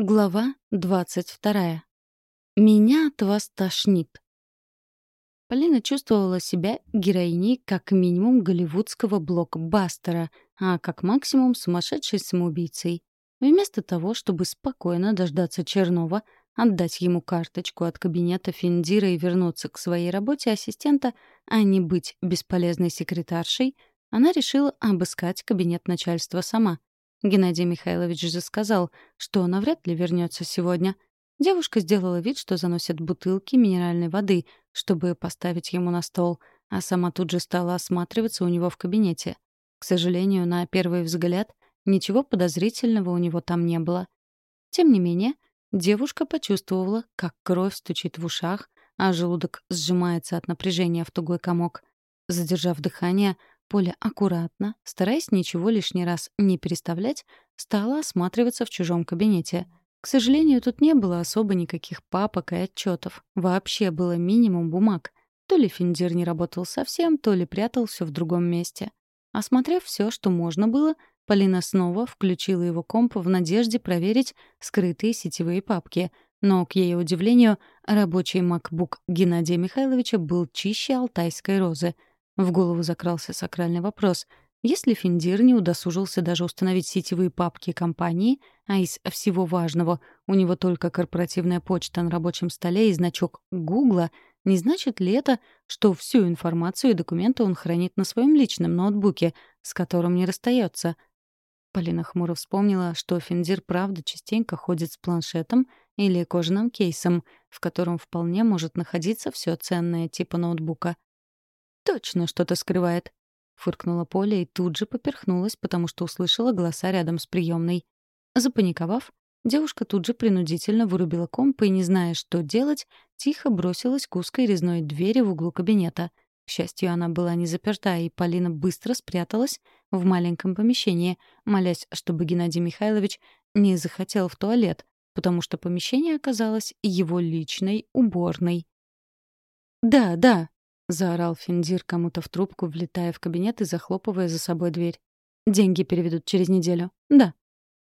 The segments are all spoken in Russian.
Глава двадцать вторая. Меня от вас тошнит. Полина чувствовала себя героиней как минимум голливудского блокбастера, а как максимум сумасшедшей самоубийцей. Вместо того, чтобы спокойно дождаться Чернова, отдать ему карточку от кабинета Финдира и вернуться к своей работе ассистента, а не быть бесполезной секретаршей, она решила обыскать кабинет начальства сама — Геннадий Михайлович же сказал, что навряд ли вернется сегодня. Девушка сделала вид, что заносит бутылки минеральной воды, чтобы поставить ему на стол, а сама тут же стала осматриваться у него в кабинете. К сожалению, на первый взгляд, ничего подозрительного у него там не было. Тем не менее, девушка почувствовала, как кровь стучит в ушах, а желудок сжимается от напряжения в тугой комок. Задержав дыхание, Поля аккуратно, стараясь ничего лишний раз не переставлять, стала осматриваться в чужом кабинете. К сожалению, тут не было особо никаких папок и отчетов. Вообще было минимум бумаг. То ли Финдир не работал совсем, то ли прятался в другом месте. Осмотрев все, что можно было, Полина снова включила его комп в надежде проверить скрытые сетевые папки. Но, к ее удивлению, рабочий MacBook Геннадия Михайловича был чище алтайской розы — в голову закрался сакральный вопрос. Если Финдир не удосужился даже установить сетевые папки компании, а из всего важного у него только корпоративная почта на рабочем столе и значок Гугла, не значит ли это, что всю информацию и документы он хранит на своем личном ноутбуке, с которым не расстается? Полина хмуро вспомнила, что Финдир правда частенько ходит с планшетом или кожаным кейсом, в котором вполне может находиться все ценное типа ноутбука — точно что-то скрывает», — фыркнула Поля и тут же поперхнулась, потому что услышала голоса рядом с приемной. Запаниковав, девушка тут же принудительно вырубила комп и, не зная, что делать, тихо бросилась к узкой резной двери в углу кабинета. К счастью, она была не заперта, и Полина быстро спряталась в маленьком помещении, молясь, чтобы Геннадий Михайлович не захотел в туалет, потому что помещение оказалось его личной уборной. «Да, да», — заорал Финдир кому-то в трубку, влетая в кабинет и захлопывая за собой дверь. «Деньги переведут через неделю». «Да».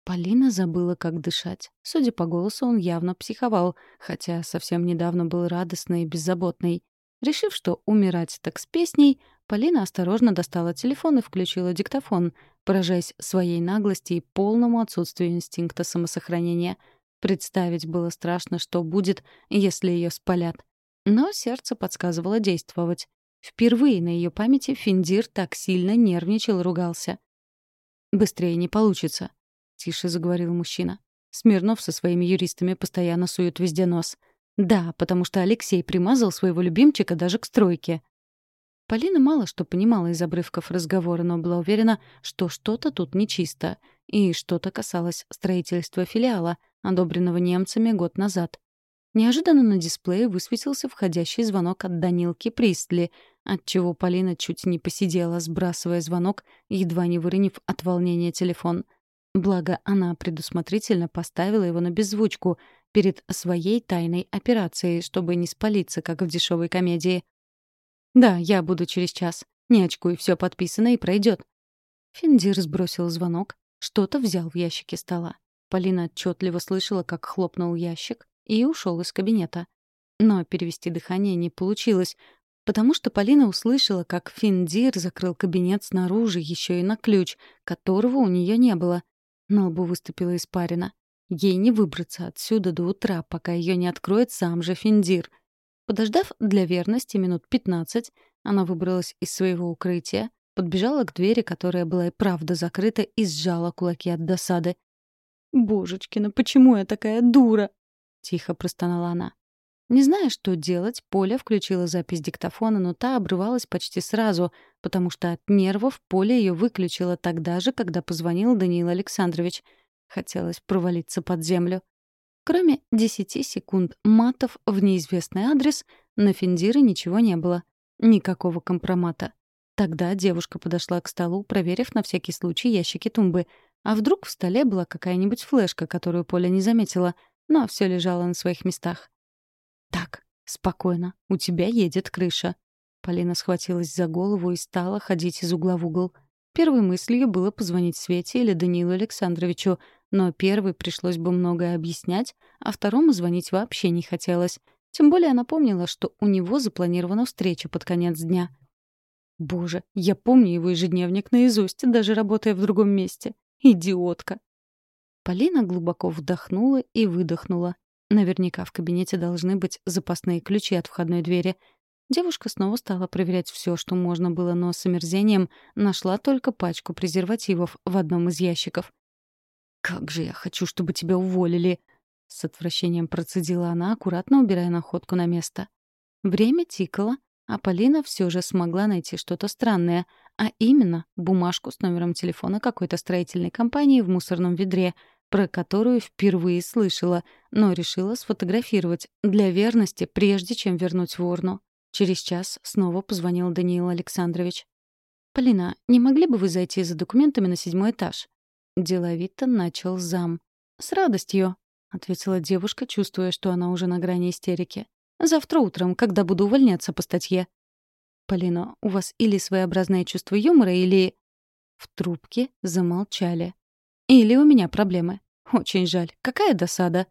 Полина забыла, как дышать. Судя по голосу, он явно психовал, хотя совсем недавно был радостный и беззаботный. Решив, что умирать так с песней, Полина осторожно достала телефон и включила диктофон, поражаясь своей наглости и полному отсутствию инстинкта самосохранения. Представить было страшно, что будет, если ее спалят. Но сердце подсказывало действовать. Впервые на ее памяти Финдир так сильно нервничал и ругался. «Быстрее не получится», — тише заговорил мужчина. Смирнов со своими юристами постоянно сует везде нос. «Да, потому что Алексей примазал своего любимчика даже к стройке». Полина мало что понимала из обрывков разговора, но была уверена, что что-то тут нечисто, и что-то касалось строительства филиала, одобренного немцами год назад. Неожиданно на дисплее высветился входящий звонок от Данилки Пристли, отчего Полина чуть не посидела, сбрасывая звонок, едва не выронив от волнения телефон. Благо, она предусмотрительно поставила его на беззвучку перед своей тайной операцией, чтобы не спалиться, как в дешевой комедии. «Да, я буду через час. Не очкуй, все подписано и пройдет. Финдир сбросил звонок, что-то взял в ящике стола. Полина отчетливо слышала, как хлопнул ящик, и ушел из кабинета. Но перевести дыхание не получилось, потому что Полина услышала, как Финдир закрыл кабинет снаружи еще и на ключ, которого у нее не было. На лбу выступила испарина. Ей не выбраться отсюда до утра, пока ее не откроет сам же Финдир. Подождав для верности минут пятнадцать, она выбралась из своего укрытия, подбежала к двери, которая была и правда закрыта, и сжала кулаки от досады. «Божечкина, почему я такая дура?» — тихо простонала она. Не зная, что делать, Поля включила запись диктофона, но та обрывалась почти сразу, потому что от нервов Поля ее выключила тогда же, когда позвонил Даниил Александрович. Хотелось провалиться под землю. Кроме десяти секунд матов в неизвестный адрес, на Финдире ничего не было. Никакого компромата. Тогда девушка подошла к столу, проверив на всякий случай ящики тумбы. А вдруг в столе была какая-нибудь флешка, которую Поля не заметила — но все лежало на своих местах. «Так, спокойно, у тебя едет крыша». Полина схватилась за голову и стала ходить из угла в угол. Первой мыслью было позвонить Свете или Данилу Александровичу, Но первой пришлось бы многое объяснять, а второму звонить вообще не хотелось. Тем более она помнила, что у него запланирована встреча под конец дня. Боже, я помню его ежедневник наизусть, даже работая в другом месте. Идиотка. Полина глубоко вдохнула и выдохнула. Наверняка в кабинете должны быть запасные ключи от входной двери. Девушка снова стала проверять все, что можно было, но с омерзением нашла только пачку презервативов в одном из ящиков. «Как же я хочу, чтобы тебя уволили!» С отвращением процедила она, аккуратно убирая находку на место. Время тикало, а Полина все же смогла найти что-то странное, а именно бумажку с номером телефона какой-то строительной компании в мусорном ведре, про которую впервые слышала, но решила сфотографировать для верности, прежде чем вернуть в урну. Через час снова позвонил Даниил Александрович. «Полина, не могли бы вы зайти за документами на седьмой этаж?» Деловито начал зам. «С радостью», — ответила девушка, чувствуя, что она уже на грани истерики. «Завтра утром, когда буду увольняться по статье». «Полина, у вас или своеобразное чувство юмора, или...» В трубке замолчали. Или у меня проблемы. Очень жаль. Какая досада.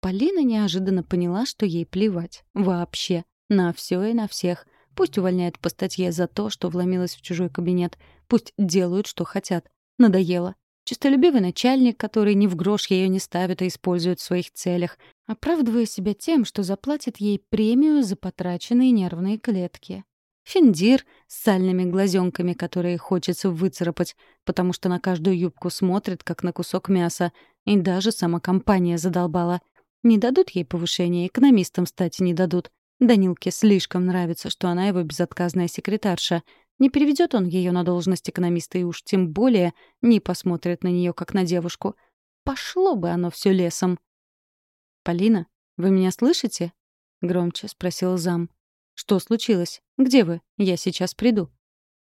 Полина неожиданно поняла, что ей плевать. Вообще. На все и на всех. Пусть увольняют по статье за то, что вломилась в чужой кабинет. Пусть делают, что хотят. Надоело. Чистолюбивый начальник, который ни в грош ее не ставит и использует в своих целях, оправдывая себя тем, что заплатит ей премию за потраченные нервные клетки. Финдир с сальными глазенками, которые хочется выцарапать, потому что на каждую юбку смотрит, как на кусок мяса. И даже сама компания задолбала. Не дадут ей повышения, экономистам стать не дадут. Данилке слишком нравится, что она его безотказная секретарша. Не переведет он ее на должность экономиста и уж тем более не посмотрит на нее как на девушку. Пошло бы оно все лесом. «Полина, вы меня слышите?» — громче спросил зам. «Что случилось? Где вы? Я сейчас приду».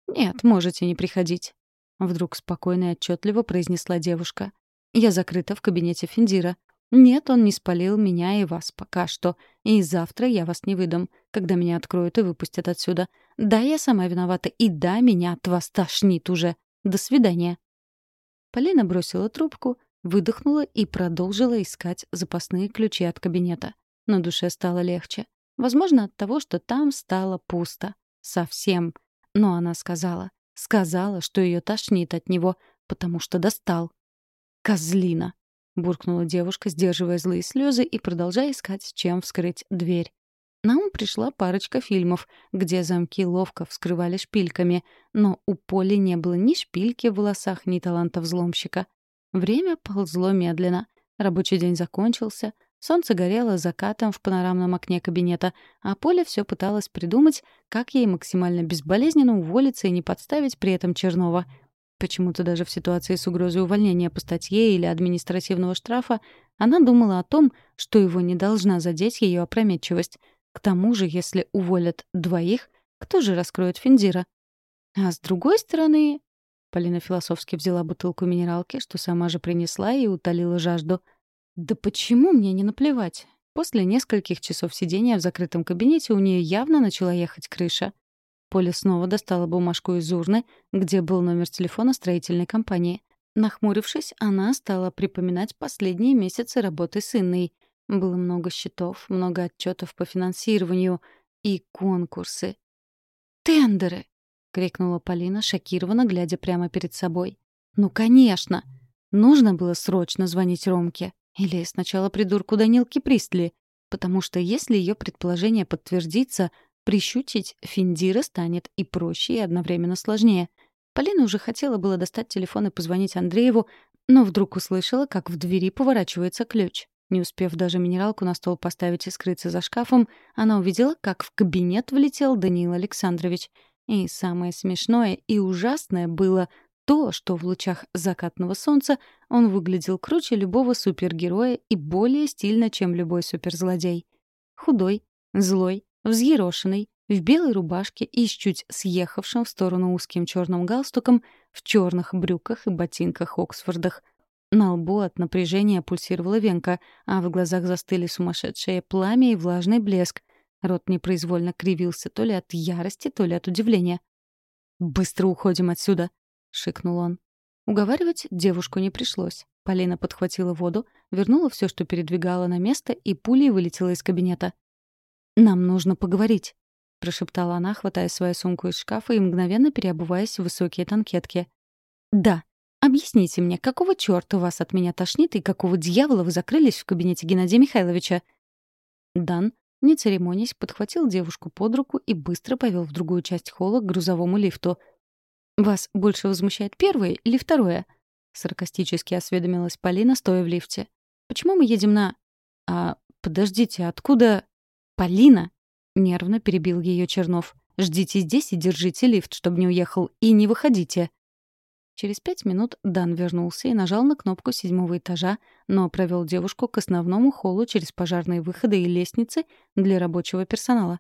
«Нет, можете не приходить», — вдруг спокойно и отчетливо произнесла девушка. «Я закрыта в кабинете Финдира. Нет, он не спалил меня и вас пока что. И завтра я вас не выдам, когда меня откроют и выпустят отсюда. Да, я сама виновата, и да, меня от вас тошнит уже. До свидания». Полина бросила трубку, выдохнула и продолжила искать запасные ключи от кабинета. На душе стало легче. Возможно, от того, что там стало пусто. Совсем. Но она сказала. Сказала, что ее тошнит от него, потому что достал. «Козлина!» — буркнула девушка, сдерживая злые слезы и продолжая искать, чем вскрыть дверь. На ум пришла парочка фильмов, где замки ловко вскрывали шпильками, но у Поли не было ни шпильки в волосах, ни таланта взломщика. Время ползло медленно. Рабочий день закончился, Солнце горело закатом в панорамном окне кабинета, а Поля все пыталась придумать, как ей максимально безболезненно уволиться и не подставить при этом Чернова. Почему-то даже в ситуации с угрозой увольнения по статье или административного штрафа она думала о том, что его не должна задеть ее опрометчивость. К тому же, если уволят двоих, кто же раскроет Финдира? А с другой стороны... Полина философски взяла бутылку минералки, что сама же принесла и утолила жажду — да почему мне не наплевать? После нескольких часов сидения в закрытом кабинете у нее явно начала ехать крыша. Поля снова достала бумажку из урны, где был номер телефона строительной компании. Нахмурившись, она стала припоминать последние месяцы работы с Инной. Было много счетов, много отчетов по финансированию и конкурсы. «Тендеры!» — крикнула Полина, шокированно глядя прямо перед собой. «Ну, конечно! Нужно было срочно звонить Ромке. Или сначала придурку Данилки Пристли, потому что если ее предположение подтвердится, прищутить Финдира станет и проще, и одновременно сложнее. Полина уже хотела было достать телефон и позвонить Андрееву, но вдруг услышала, как в двери поворачивается ключ. Не успев даже минералку на стол поставить и скрыться за шкафом, она увидела, как в кабинет влетел Даниил Александрович. И самое смешное и ужасное было то, что в лучах закатного солнца он выглядел круче любого супергероя и более стильно, чем любой суперзлодей. Худой, злой, взъерошенный, в белой рубашке и с чуть съехавшим в сторону узким черным галстуком, в черных брюках и ботинках Оксфордах. На лбу от напряжения пульсировала венка, а в глазах застыли сумасшедшее пламя и влажный блеск. Рот непроизвольно кривился то ли от ярости, то ли от удивления. «Быстро уходим отсюда!» — шикнул он. Уговаривать девушку не пришлось. Полина подхватила воду, вернула все, что передвигала на место, и пулей вылетела из кабинета. «Нам нужно поговорить», — прошептала она, хватая свою сумку из шкафа и мгновенно переобуваясь в высокие танкетки. «Да. Объясните мне, какого чёрта вас от меня тошнит и какого дьявола вы закрылись в кабинете Геннадия Михайловича?» Дан, не церемонясь, подхватил девушку под руку и быстро повел в другую часть холла к грузовому лифту. «Вас больше возмущает первое или второе?» — саркастически осведомилась Полина, стоя в лифте. «Почему мы едем на...» «А, подождите, откуда...» «Полина!» — нервно перебил ее Чернов. «Ждите здесь и держите лифт, чтобы не уехал, и не выходите». Через пять минут Дан вернулся и нажал на кнопку седьмого этажа, но провел девушку к основному холлу через пожарные выходы и лестницы для рабочего персонала.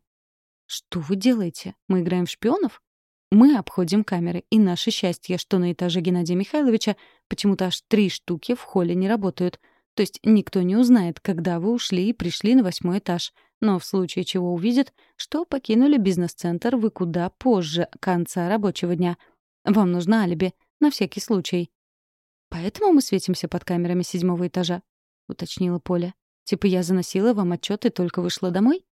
«Что вы делаете? Мы играем в шпионов?» Мы обходим камеры, и наше счастье, что на этаже Геннадия Михайловича почему-то аж три штуки в холле не работают. То есть никто не узнает, когда вы ушли и пришли на восьмой этаж. Но в случае чего увидят, что покинули бизнес-центр вы куда позже конца рабочего дня. Вам нужно алиби, на всякий случай. «Поэтому мы светимся под камерами седьмого этажа», — уточнила Поля. «Типа я заносила вам отчет и только вышла домой?»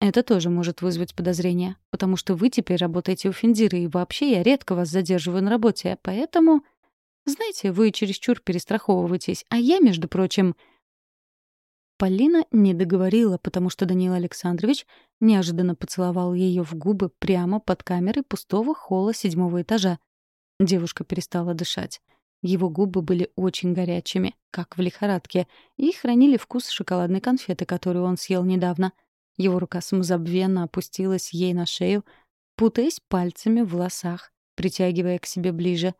Это тоже может вызвать подозрения, потому что вы теперь работаете у Финдира, и вообще я редко вас задерживаю на работе, поэтому... Знаете, вы чересчур перестраховываетесь, а я, между прочим... Полина не договорила, потому что Данил Александрович неожиданно поцеловал ее в губы прямо под камерой пустого холла седьмого этажа. Девушка перестала дышать. Его губы были очень горячими, как в лихорадке, и хранили вкус шоколадной конфеты, которую он съел недавно — его рука самозабвенно опустилась ей на шею, путаясь пальцами в волосах, притягивая к себе ближе.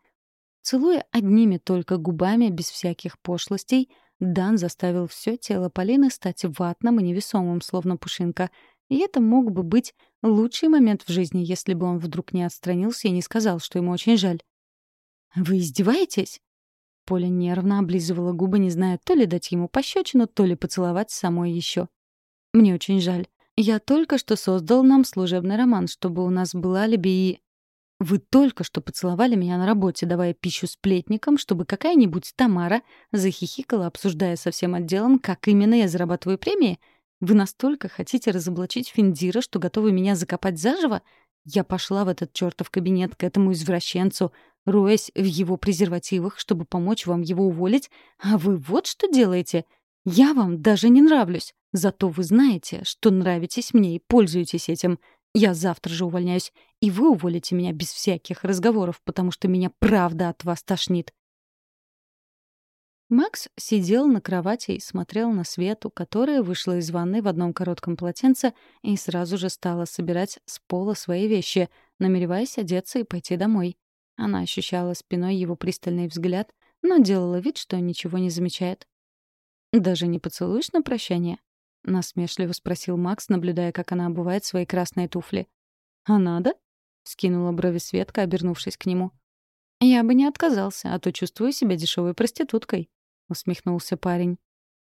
Целуя одними только губами, без всяких пошлостей, Дан заставил все тело Полины стать ватным и невесомым, словно пушинка. И это мог бы быть лучший момент в жизни, если бы он вдруг не отстранился и не сказал, что ему очень жаль. «Вы издеваетесь?» Поля нервно облизывала губы, не зная то ли дать ему пощечину, то ли поцеловать самой еще. Мне очень жаль. Я только что создал нам служебный роман, чтобы у нас была алиби и... Вы только что поцеловали меня на работе, давая пищу сплетникам, чтобы какая-нибудь Тамара захихикала, обсуждая со всем отделом, как именно я зарабатываю премии? Вы настолько хотите разоблачить Финдира, что готовы меня закопать заживо? Я пошла в этот чертов кабинет к этому извращенцу, роясь в его презервативах, чтобы помочь вам его уволить, а вы вот что делаете — я вам даже не нравлюсь. Зато вы знаете, что нравитесь мне и пользуетесь этим. Я завтра же увольняюсь, и вы уволите меня без всяких разговоров, потому что меня правда от вас тошнит. Макс сидел на кровати и смотрел на Свету, которая вышла из ванной в одном коротком полотенце и сразу же стала собирать с пола свои вещи, намереваясь одеться и пойти домой. Она ощущала спиной его пристальный взгляд, но делала вид, что ничего не замечает. «Даже не поцелуешь на прощание?» — насмешливо спросил Макс, наблюдая, как она обувает свои красные туфли. «А надо?» — скинула брови Светка, обернувшись к нему. «Я бы не отказался, а то чувствую себя дешевой проституткой», — усмехнулся парень.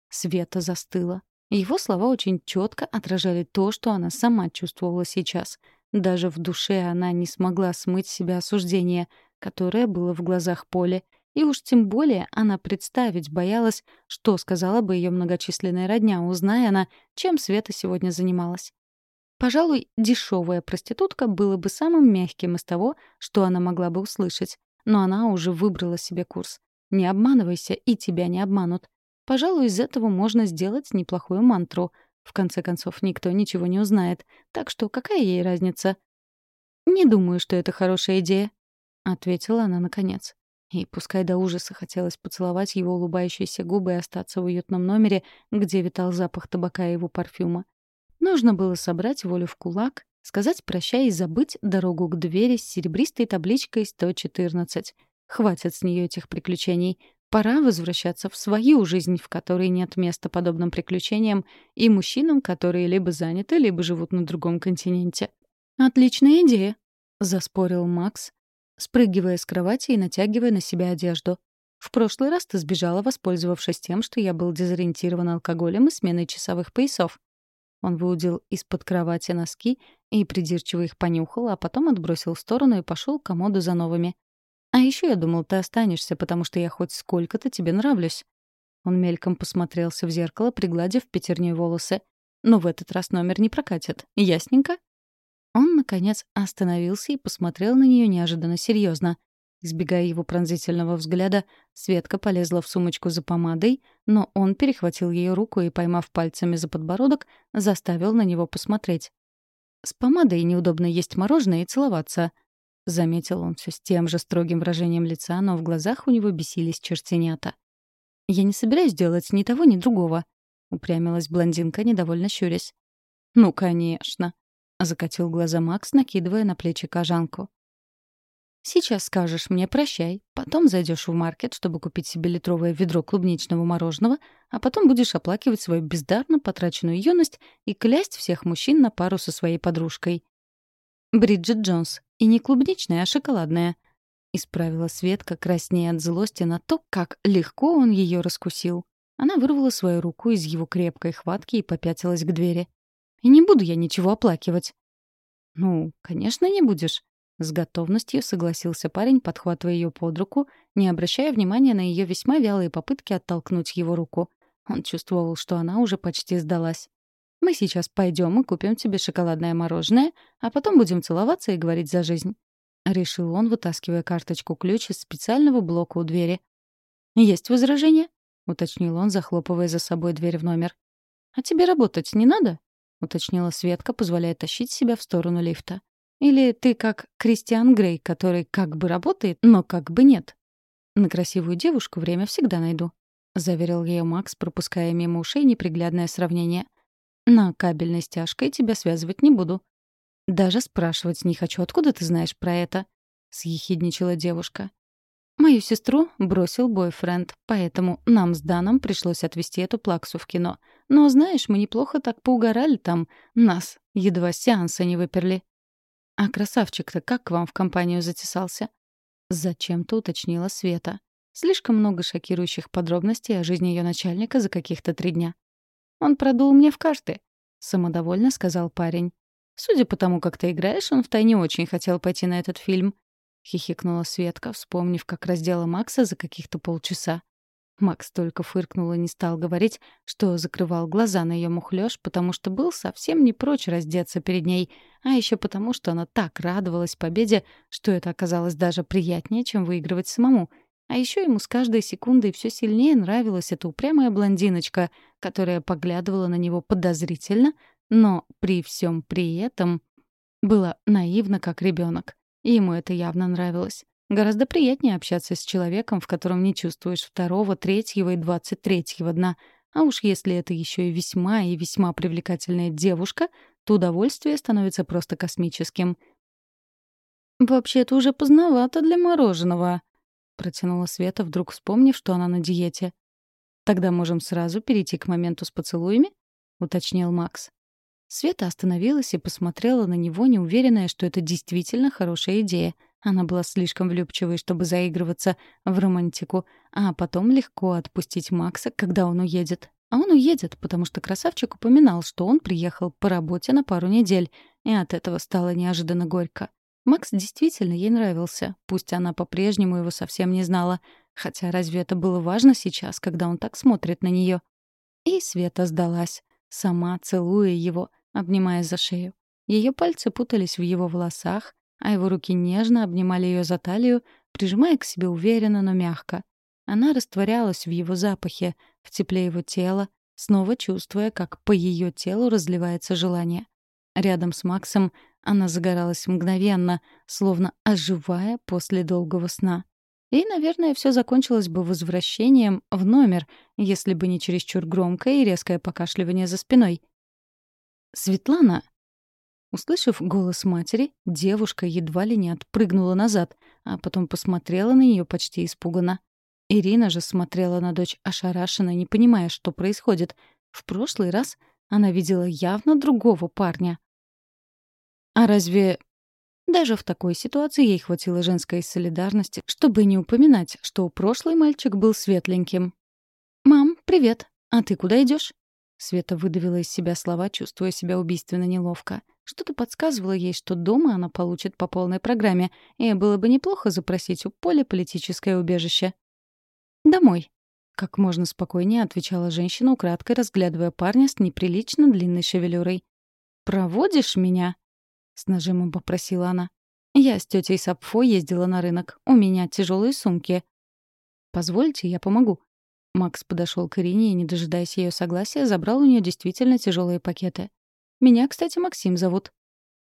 Света застыла. Его слова очень четко отражали то, что она сама чувствовала сейчас. Даже в душе она не смогла смыть себя осуждение, которое было в глазах Поли, и уж тем более она представить боялась, что сказала бы ее многочисленная родня, узная она, чем Света сегодня занималась. Пожалуй, дешевая проститутка было бы самым мягким из того, что она могла бы услышать. Но она уже выбрала себе курс. Не обманывайся, и тебя не обманут. Пожалуй, из этого можно сделать неплохую мантру. В конце концов, никто ничего не узнает. Так что какая ей разница? «Не думаю, что это хорошая идея», — ответила она наконец. И пускай до ужаса хотелось поцеловать его улыбающиеся губы и остаться в уютном номере, где витал запах табака и его парфюма. Нужно было собрать волю в кулак, сказать прощай и забыть дорогу к двери с серебристой табличкой 114. Хватит с нее этих приключений. Пора возвращаться в свою жизнь, в которой нет места подобным приключениям и мужчинам, которые либо заняты, либо живут на другом континенте. «Отличная идея», — заспорил Макс, спрыгивая с кровати и натягивая на себя одежду. В прошлый раз ты сбежала, воспользовавшись тем, что я был дезориентирован алкоголем и сменой часовых поясов. Он выудил из-под кровати носки и придирчиво их понюхал, а потом отбросил в сторону и пошел к комоду за новыми. А еще я думал, ты останешься, потому что я хоть сколько-то тебе нравлюсь». Он мельком посмотрелся в зеркало, пригладив пятерней волосы. «Но в этот раз номер не прокатит. Ясненько?» Он, наконец, остановился и посмотрел на нее неожиданно серьезно. Избегая его пронзительного взгляда, Светка полезла в сумочку за помадой, но он перехватил ее руку и, поймав пальцами за подбородок, заставил на него посмотреть. «С помадой неудобно есть мороженое и целоваться», — заметил он все с тем же строгим выражением лица, но в глазах у него бесились чертенята. «Я не собираюсь делать ни того, ни другого», — упрямилась блондинка, недовольно щурясь. «Ну, конечно», — закатил глаза Макс, накидывая на плечи кожанку. Сейчас скажешь мне прощай, потом зайдешь в маркет, чтобы купить себе литровое ведро клубничного мороженого, а потом будешь оплакивать свою бездарно потраченную юность и клясть всех мужчин на пару со своей подружкой. Бриджит Джонс. И не клубничная, а шоколадная. Исправила Светка, краснея от злости на то, как легко он ее раскусил. Она вырвала свою руку из его крепкой хватки и попятилась к двери. «И не буду я ничего оплакивать». «Ну, конечно, не будешь. С готовностью согласился парень, подхватывая ее под руку, не обращая внимания на ее весьма вялые попытки оттолкнуть его руку. Он чувствовал, что она уже почти сдалась. «Мы сейчас пойдем и купим тебе шоколадное мороженое, а потом будем целоваться и говорить за жизнь», — решил он, вытаскивая карточку-ключ из специального блока у двери. «Есть возражения?» — уточнил он, захлопывая за собой дверь в номер. «А тебе работать не надо?» — уточнила Светка, позволяя тащить себя в сторону лифта. Или ты как Кристиан Грей, который как бы работает, но как бы нет? На красивую девушку время всегда найду», — заверил ее Макс, пропуская мимо ушей неприглядное сравнение. «На кабельной стяжкой тебя связывать не буду». «Даже спрашивать не хочу, откуда ты знаешь про это?» — съехидничала девушка. Мою сестру бросил бойфренд, поэтому нам с Даном пришлось отвезти эту плаксу в кино. Но, знаешь, мы неплохо так поугорали там. Нас едва сеанса не выперли. «А красавчик-то как к вам в компанию затесался?» Зачем-то уточнила Света. Слишком много шокирующих подробностей о жизни ее начальника за каких-то три дня. «Он продул мне в карты», — самодовольно сказал парень. «Судя по тому, как ты играешь, он втайне очень хотел пойти на этот фильм», — хихикнула Светка, вспомнив, как раздела Макса за каких-то полчаса. Макс только фыркнул и не стал говорить, что закрывал глаза на ее мухлёж, потому что был совсем не прочь раздеться перед ней, а еще потому, что она так радовалась победе, что это оказалось даже приятнее, чем выигрывать самому. А еще ему с каждой секундой все сильнее нравилась эта упрямая блондиночка, которая поглядывала на него подозрительно, но при всем при этом была наивна, как ребенок. Ему это явно нравилось. Гораздо приятнее общаться с человеком, в котором не чувствуешь второго, третьего и двадцать третьего дна. А уж если это еще и весьма и весьма привлекательная девушка, то удовольствие становится просто космическим. «Вообще-то уже поздновато для мороженого», — протянула Света, вдруг вспомнив, что она на диете. «Тогда можем сразу перейти к моменту с поцелуями?» — уточнил Макс. Света остановилась и посмотрела на него, неуверенная, что это действительно хорошая идея — она была слишком влюбчивой, чтобы заигрываться в романтику, а потом легко отпустить Макса, когда он уедет. А он уедет, потому что красавчик упоминал, что он приехал по работе на пару недель, и от этого стало неожиданно горько. Макс действительно ей нравился, пусть она по-прежнему его совсем не знала. Хотя разве это было важно сейчас, когда он так смотрит на нее? И Света сдалась, сама целуя его, обнимая за шею. Ее пальцы путались в его волосах, а его руки нежно обнимали ее за талию, прижимая к себе уверенно, но мягко. Она растворялась в его запахе, в тепле его тела, снова чувствуя, как по ее телу разливается желание. Рядом с Максом она загоралась мгновенно, словно оживая после долгого сна. И, наверное, все закончилось бы возвращением в номер, если бы не чересчур громкое и резкое покашливание за спиной. «Светлана!» Услышав голос матери, девушка едва ли не отпрыгнула назад, а потом посмотрела на нее почти испуганно. Ирина же смотрела на дочь ошарашенно, не понимая, что происходит. В прошлый раз она видела явно другого парня. А разве... Даже в такой ситуации ей хватило женской солидарности, чтобы не упоминать, что прошлый мальчик был светленьким. «Мам, привет. А ты куда идешь? Света выдавила из себя слова, чувствуя себя убийственно неловко. Что-то подсказывало ей, что дома она получит по полной программе, и было бы неплохо запросить у Поля политическое убежище. «Домой», — как можно спокойнее отвечала женщина, украдкой разглядывая парня с неприлично длинной шевелюрой. «Проводишь меня?» — с нажимом попросила она. «Я с тетей Сапфо ездила на рынок. У меня тяжелые сумки». «Позвольте, я помогу», Макс подошел к Ирине и, не дожидаясь ее согласия, забрал у нее действительно тяжелые пакеты. «Меня, кстати, Максим зовут».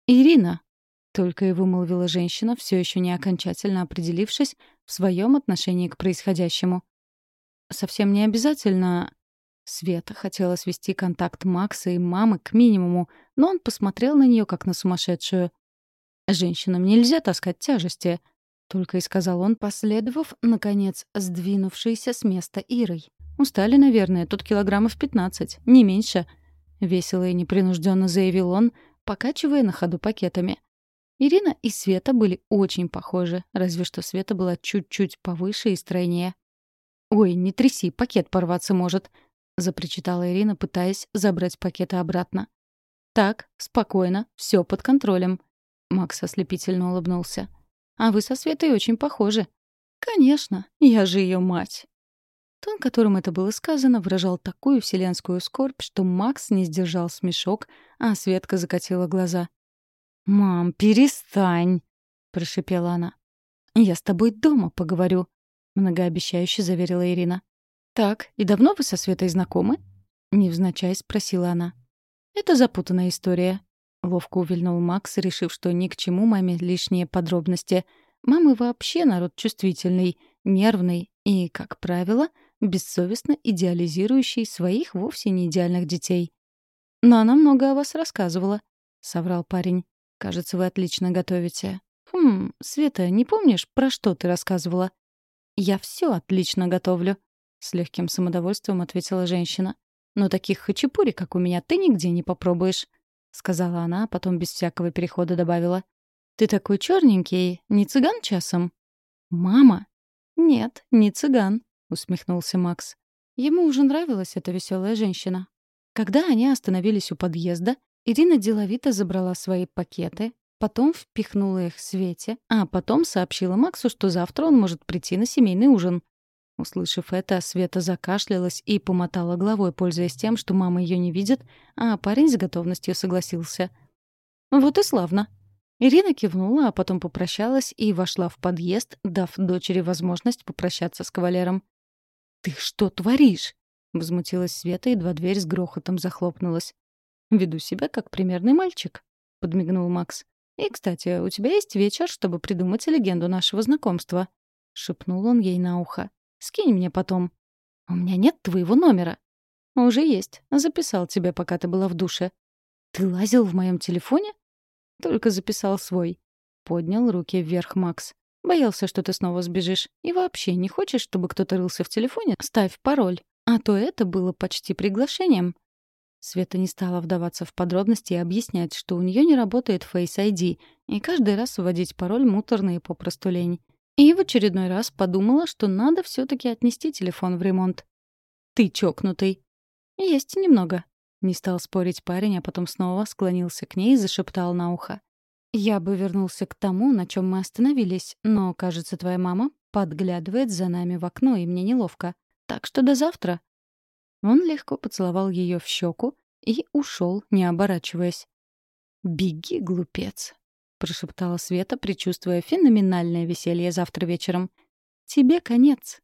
«Ирина», — только и вымолвила женщина, все еще не окончательно определившись в своем отношении к происходящему. «Совсем не обязательно...» Света хотела свести контакт Макса и мамы к минимуму, но он посмотрел на нее как на сумасшедшую. «Женщинам нельзя таскать тяжести», — только и сказал он, последовав, наконец, сдвинувшийся с места Ирой. «Устали, наверное, тут килограммов пятнадцать, не меньше», — весело и непринужденно заявил он, покачивая на ходу пакетами. Ирина и Света были очень похожи, разве что Света была чуть-чуть повыше и стройнее. «Ой, не тряси, пакет порваться может», — запричитала Ирина, пытаясь забрать пакеты обратно. «Так, спокойно, все под контролем», — Макс ослепительно улыбнулся. А вы со Светой очень похожи. Конечно, я же ее мать. Тон, которым это было сказано, выражал такую вселенскую скорбь, что Макс не сдержал смешок, а Светка закатила глаза. «Мам, перестань!» — прошипела она. «Я с тобой дома поговорю», — многообещающе заверила Ирина. «Так, и давно вы со Светой знакомы?» — невзначай спросила она. «Это запутанная история. Ловко увильнул Макс, решив, что ни к чему маме лишние подробности. Мамы вообще народ чувствительный, нервный и, как правило, бессовестно идеализирующий своих вовсе не идеальных детей. «Но она много о вас рассказывала», — соврал парень. «Кажется, вы отлично готовите». «Хм, Света, не помнишь, про что ты рассказывала?» «Я все отлично готовлю», — с легким самодовольством ответила женщина. «Но таких хачапури, как у меня, ты нигде не попробуешь сказала она, а потом без всякого перехода добавила. «Ты такой черненький, не цыган часом?» «Мама?» «Нет, не цыган», — усмехнулся Макс. Ему уже нравилась эта веселая женщина. Когда они остановились у подъезда, Ирина деловито забрала свои пакеты, потом впихнула их Свете, а потом сообщила Максу, что завтра он может прийти на семейный ужин. Услышав это, Света закашлялась и помотала головой, пользуясь тем, что мама ее не видит, а парень с готовностью согласился. «Вот и славно». Ирина кивнула, а потом попрощалась и вошла в подъезд, дав дочери возможность попрощаться с кавалером. «Ты что творишь?» — возмутилась Света, едва дверь с грохотом захлопнулась. «Веду себя как примерный мальчик», — подмигнул Макс. «И, кстати, у тебя есть вечер, чтобы придумать легенду нашего знакомства?» — шепнул он ей на ухо. Скинь мне потом. У меня нет твоего номера. Уже есть. Записал тебе, пока ты была в душе. Ты лазил в моем телефоне? Только записал свой. Поднял руки вверх Макс. Боялся, что ты снова сбежишь. И вообще не хочешь, чтобы кто-то рылся в телефоне? Ставь пароль. А то это было почти приглашением. Света не стала вдаваться в подробности и объяснять, что у нее не работает Face ID, и каждый раз вводить пароль муторно и попросту лень. И в очередной раз подумала, что надо все таки отнести телефон в ремонт. «Ты чокнутый». «Есть немного». Не стал спорить парень, а потом снова склонился к ней и зашептал на ухо. «Я бы вернулся к тому, на чем мы остановились, но, кажется, твоя мама подглядывает за нами в окно, и мне неловко. Так что до завтра». Он легко поцеловал ее в щеку и ушел, не оборачиваясь. «Беги, глупец!» — прошептала Света, предчувствуя феноменальное веселье завтра вечером. «Тебе конец»,